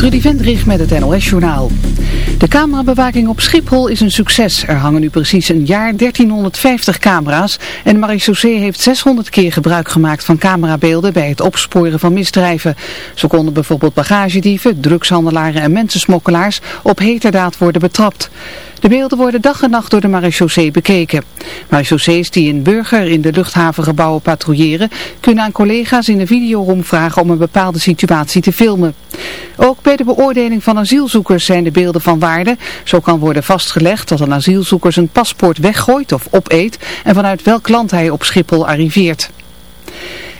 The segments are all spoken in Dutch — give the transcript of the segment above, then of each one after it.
Trudy Vendrich met het NOS-journaal. De camerabewaking op Schiphol is een succes. Er hangen nu precies een jaar 1350 camera's en marechaussee heeft 600 keer gebruik gemaakt van camerabeelden bij het opsporen van misdrijven. Zo konden bijvoorbeeld bagagedieven, drugshandelaren en mensensmokkelaars op heterdaad worden betrapt. De beelden worden dag en nacht door de marechaussee bekeken. Marechaussees die in Burger in de luchthavengebouwen patrouilleren kunnen aan collega's in de videoroom vragen om een bepaalde situatie te filmen. Ook bij de beoordeling van asielzoekers zijn de beelden van waarde. Zo kan worden vastgelegd dat een asielzoeker zijn paspoort weggooit of opeet en vanuit welk land hij op Schiphol arriveert.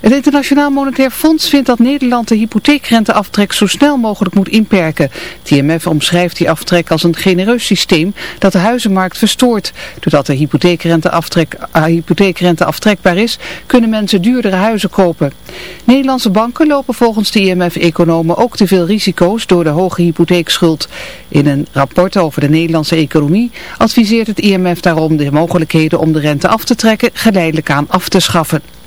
Het Internationaal Monetair Fonds vindt dat Nederland de hypotheekrenteaftrek zo snel mogelijk moet inperken. Het IMF omschrijft die aftrek als een genereus systeem dat de huizenmarkt verstoort. Doordat de hypotheekrente, uh, hypotheekrente aftrekbaar is, kunnen mensen duurdere huizen kopen. Nederlandse banken lopen volgens de IMF-economen ook te veel risico's door de hoge hypotheekschuld. In een rapport over de Nederlandse economie adviseert het IMF daarom de mogelijkheden om de rente af te trekken geleidelijk aan af te schaffen.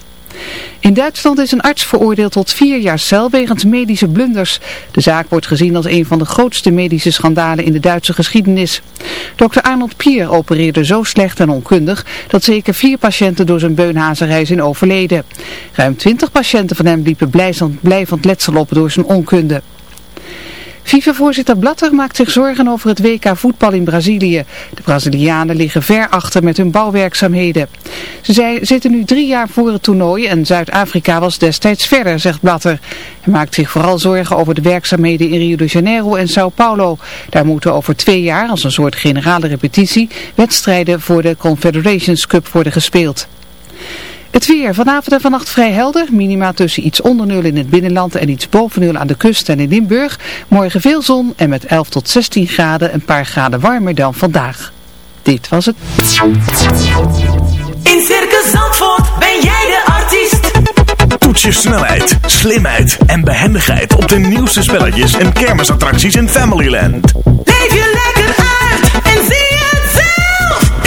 In Duitsland is een arts veroordeeld tot vier jaar cel wegens medische blunders. De zaak wordt gezien als een van de grootste medische schandalen in de Duitse geschiedenis. Dr. Arnold Pier opereerde zo slecht en onkundig dat zeker vier patiënten door zijn beunhazerij zijn overleden. Ruim twintig patiënten van hem liepen blijvend letsel op door zijn onkunde. FIFA-voorzitter Blatter maakt zich zorgen over het WK voetbal in Brazilië. De Brazilianen liggen ver achter met hun bouwwerkzaamheden. Ze zitten nu drie jaar voor het toernooi en Zuid-Afrika was destijds verder, zegt Blatter. Hij maakt zich vooral zorgen over de werkzaamheden in Rio de Janeiro en Sao Paulo. Daar moeten over twee jaar, als een soort generale repetitie, wedstrijden voor de Confederations Cup worden gespeeld. Het weer. Vanavond en vannacht vrij helder. Minima tussen iets onder nul in het binnenland en iets boven nul aan de kust en in Limburg. Morgen veel zon en met 11 tot 16 graden een paar graden warmer dan vandaag. Dit was het. In Circus Zandvoort ben jij de artiest. Toets je snelheid, slimheid en behendigheid op de nieuwste spelletjes en kermisattracties in Familyland. Leef je lekker uit en zie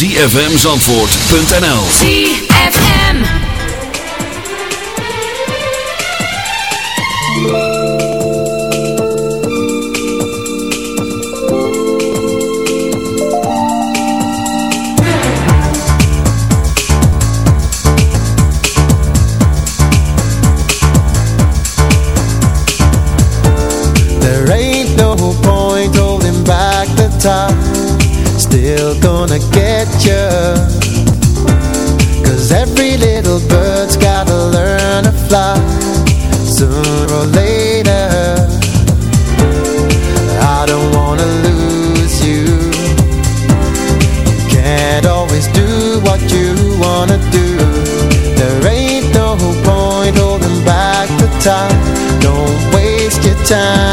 www.zfmzandvoort.nl time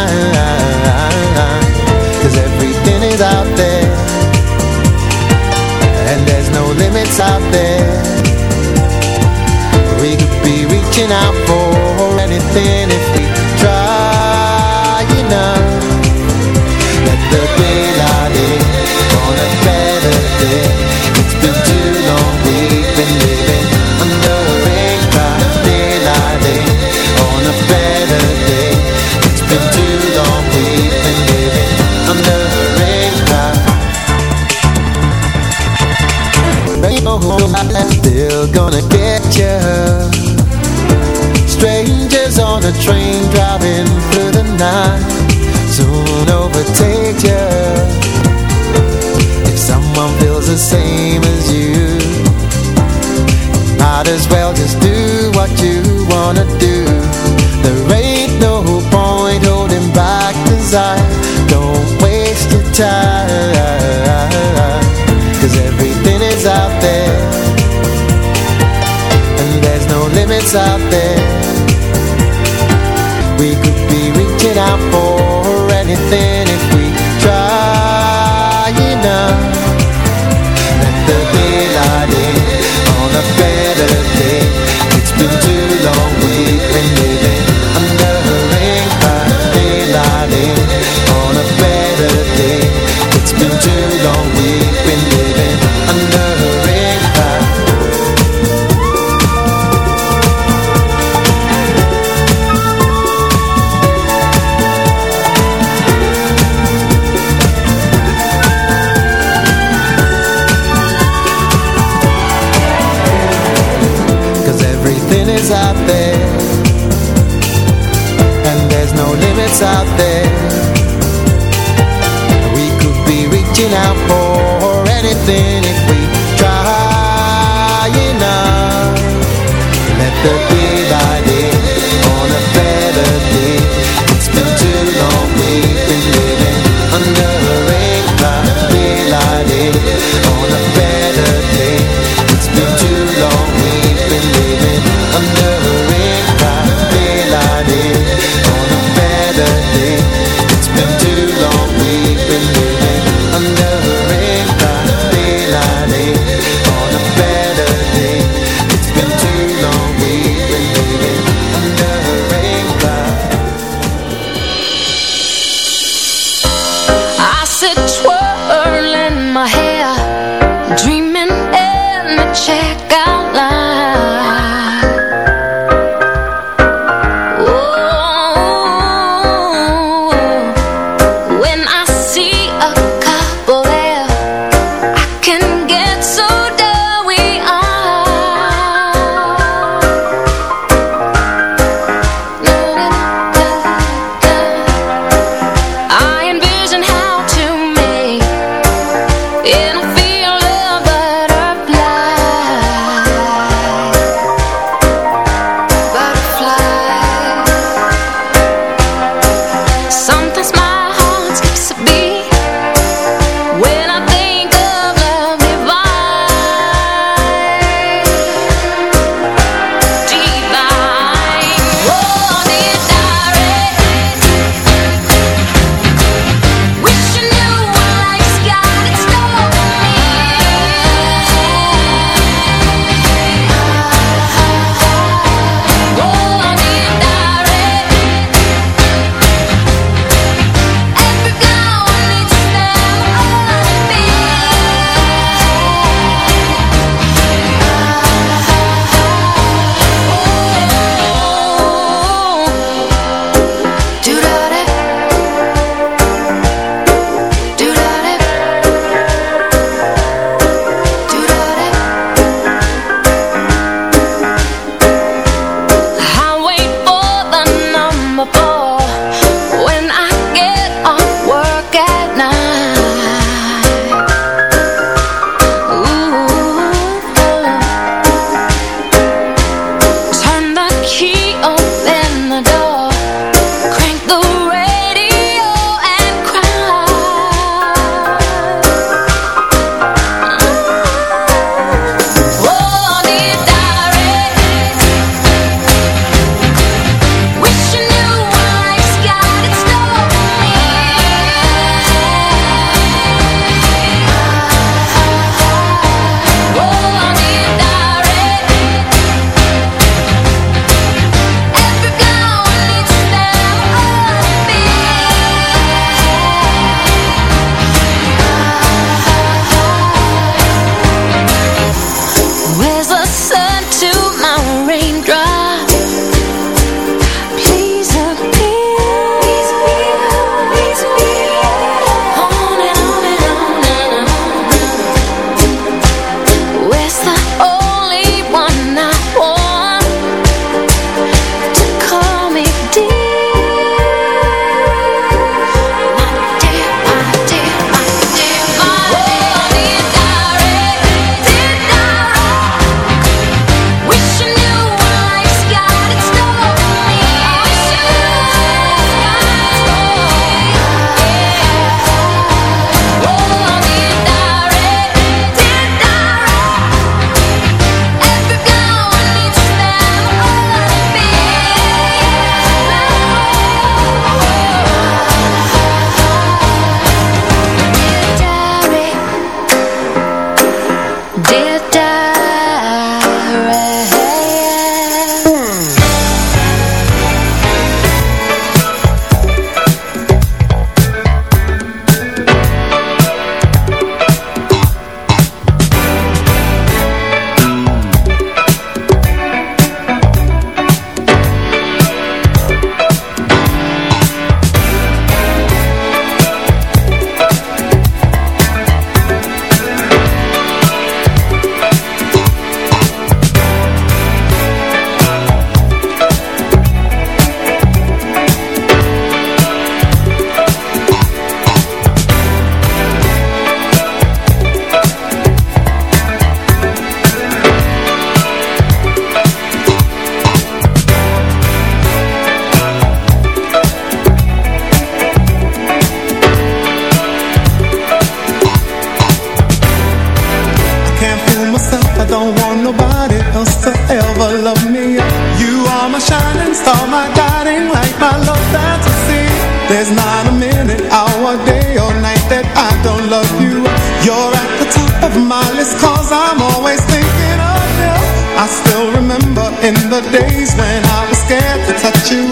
days when I was scared to touch you.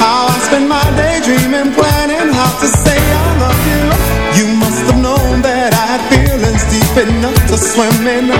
How I spent my day dreaming, planning how to say I love you. You must have known that I had feelings deep enough to swim in.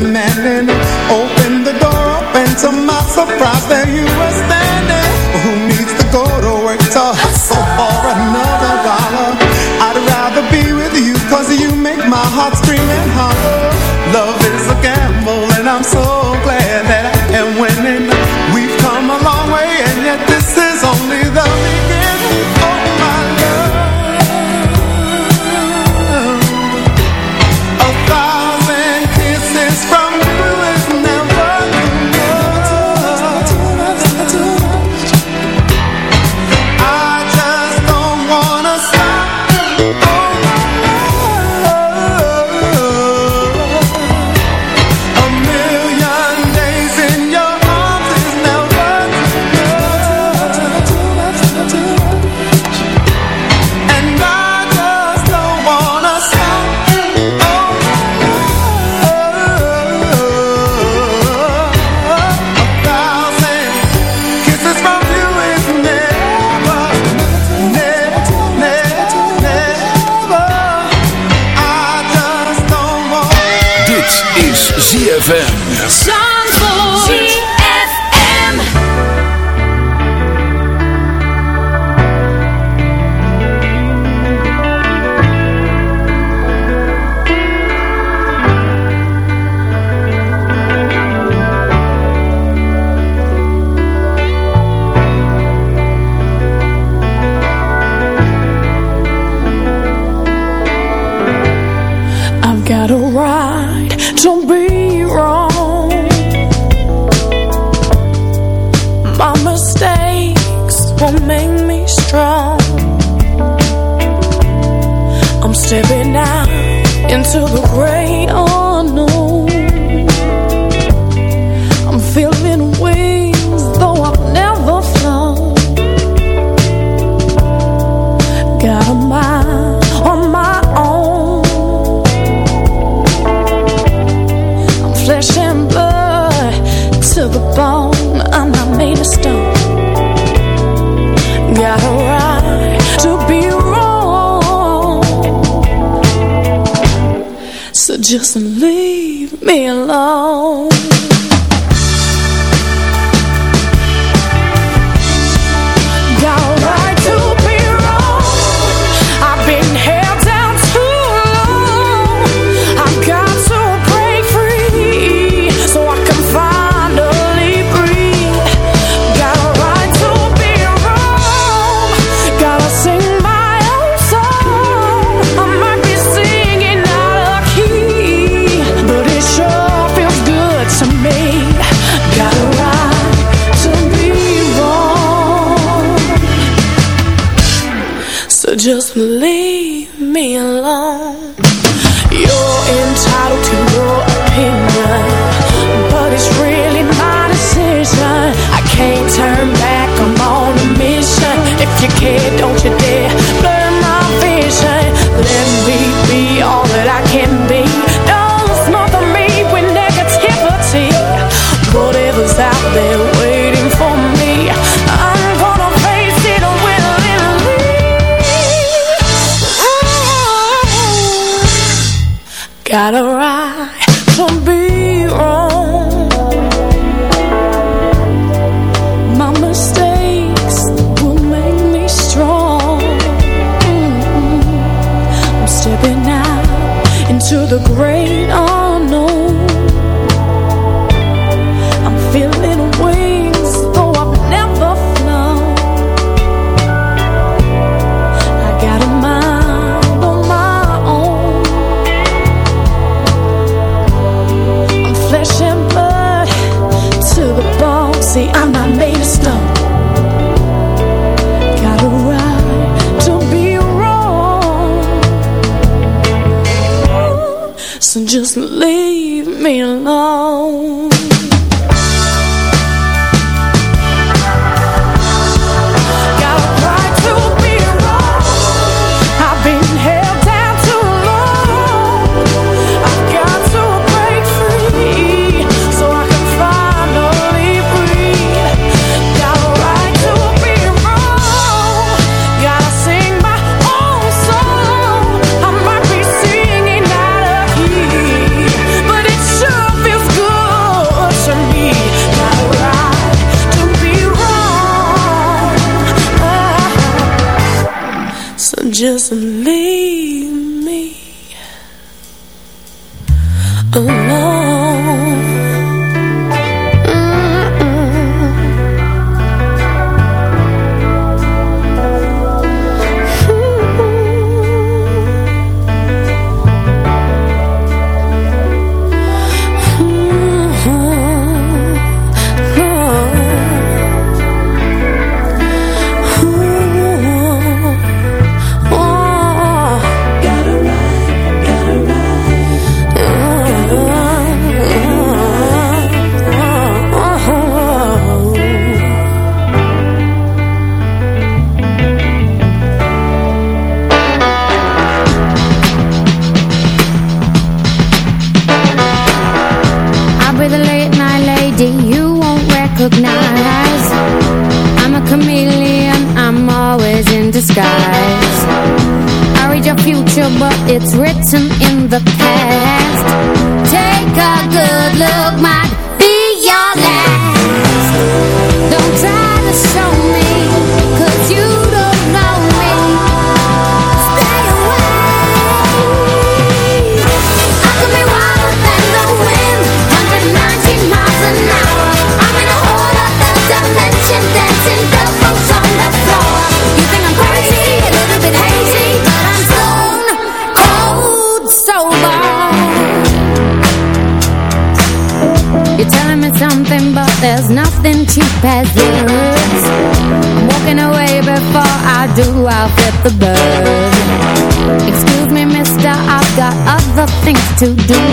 demanding Open the door, open to my surprise. There you were Stepping out into the gray. Oh, just leave me alone. To do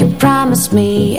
you promised me